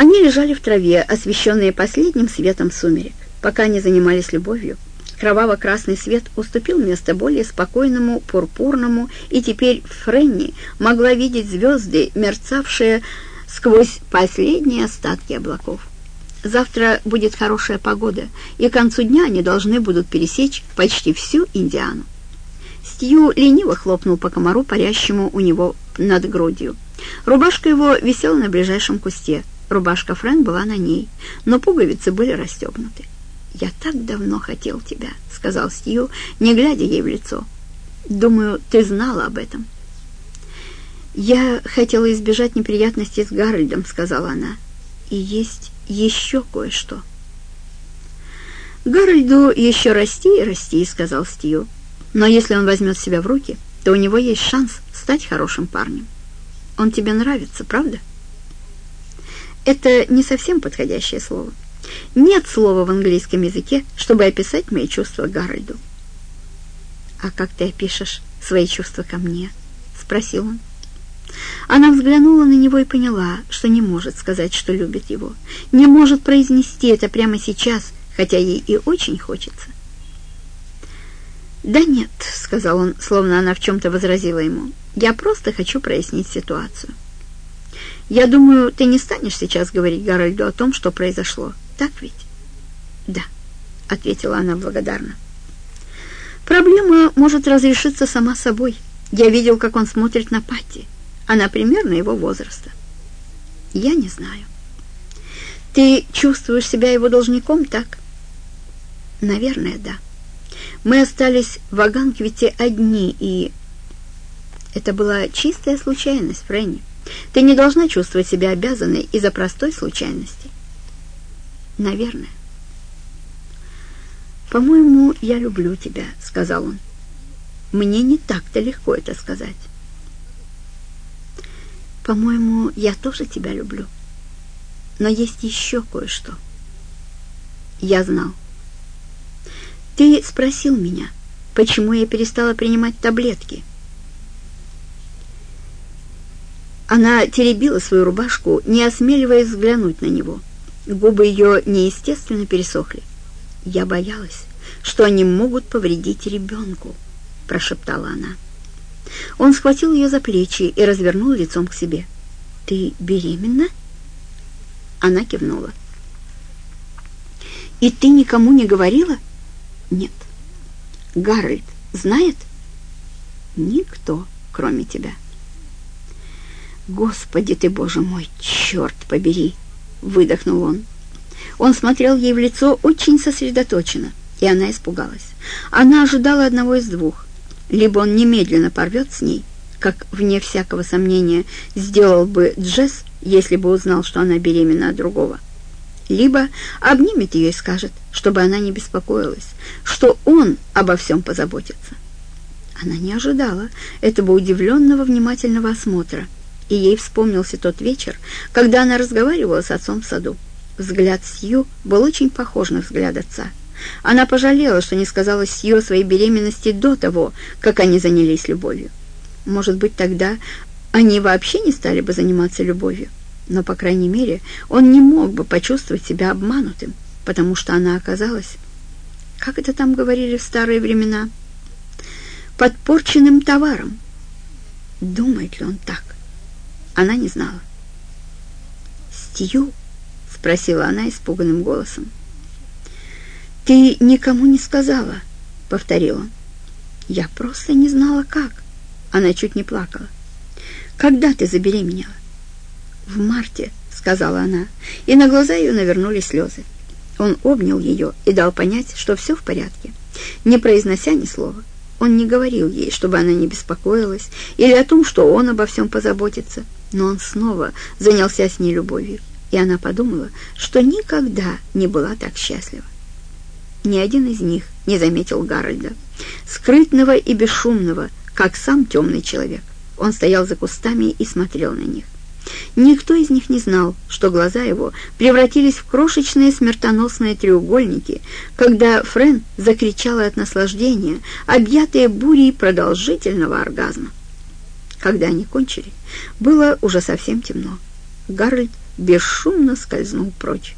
Они лежали в траве, освещенные последним светом сумерек. Пока они занимались любовью, кроваво-красный свет уступил место более спокойному, пурпурному, и теперь Френни могла видеть звезды, мерцавшие сквозь последние остатки облаков. Завтра будет хорошая погода, и к концу дня они должны будут пересечь почти всю Индиану. Стью лениво хлопнул по комару, парящему у него над грудью. Рубашка его висела на ближайшем кусте. Рубашка Фрэн была на ней, но пуговицы были расстегнуты. «Я так давно хотел тебя», — сказал Стью, не глядя ей в лицо. «Думаю, ты знала об этом». «Я хотела избежать неприятностей с Гарольдом», — сказала она. «И есть еще кое-что». «Гарольду еще расти и расти», — сказал Стью. «Но если он возьмет себя в руки, то у него есть шанс стать хорошим парнем. Он тебе нравится, правда?» Это не совсем подходящее слово. Нет слова в английском языке, чтобы описать мои чувства Гарольду. «А как ты опишешь свои чувства ко мне?» — спросил он. Она взглянула на него и поняла, что не может сказать, что любит его, не может произнести это прямо сейчас, хотя ей и очень хочется. «Да нет», — сказал он, словно она в чем-то возразила ему, — «я просто хочу прояснить ситуацию». «Я думаю, ты не станешь сейчас говорить Гарольду о том, что произошло, так ведь?» «Да», — ответила она благодарно. «Проблема может разрешиться сама собой. Я видел, как он смотрит на Патти. Она примерно его возраста. Я не знаю. Ты чувствуешь себя его должником, так?» «Наверное, да. Мы остались в Аганквите одни, и...» Это была чистая случайность, Фрэнни. Ты не должна чувствовать себя обязанной из-за простой случайности. Наверное. «По-моему, я люблю тебя», — сказал он. «Мне не так-то легко это сказать». «По-моему, я тоже тебя люблю. Но есть еще кое-что». Я знал. «Ты спросил меня, почему я перестала принимать таблетки?» Она теребила свою рубашку, не осмеливаясь взглянуть на него. Губы ее неестественно пересохли. «Я боялась, что они могут повредить ребенку», — прошептала она. Он схватил ее за плечи и развернул лицом к себе. «Ты беременна?» Она кивнула. «И ты никому не говорила?» «Нет». «Гарольд знает?» «Никто, кроме тебя». «Господи ты, Боже мой, черт побери!» — выдохнул он. Он смотрел ей в лицо очень сосредоточенно, и она испугалась. Она ожидала одного из двух. Либо он немедленно порвет с ней, как, вне всякого сомнения, сделал бы Джесс, если бы узнал, что она беременна от другого. Либо обнимет ее и скажет, чтобы она не беспокоилась, что он обо всем позаботится. Она не ожидала этого удивленного внимательного осмотра, и ей вспомнился тот вечер, когда она разговаривала с отцом в саду. Взгляд Сью был очень похож на взгляд отца. Она пожалела, что не сказала Сью о своей беременности до того, как они занялись любовью. Может быть, тогда они вообще не стали бы заниматься любовью. Но, по крайней мере, он не мог бы почувствовать себя обманутым, потому что она оказалась, как это там говорили в старые времена, подпорченным товаром. Думает ли он так? Она не знала. «Стью?» — спросила она испуганным голосом. «Ты никому не сказала?» — повторила. «Я просто не знала, как». Она чуть не плакала. «Когда ты забеременела?» «В марте», — сказала она, и на глаза ее навернулись слезы. Он обнял ее и дал понять, что все в порядке, не произнося ни слова. Он не говорил ей, чтобы она не беспокоилась, или о том, что он обо всем позаботится но он снова занялся с ней любовью, и она подумала, что никогда не была так счастлива. Ни один из них не заметил Гарольда, скрытного и бесшумного, как сам темный человек. Он стоял за кустами и смотрел на них. Никто из них не знал, что глаза его превратились в крошечные смертоносные треугольники, когда Френ закричала от наслаждения, объятая бурей продолжительного оргазма. Когда они кончили, было уже совсем темно. Гарольд бесшумно скользнул прочь.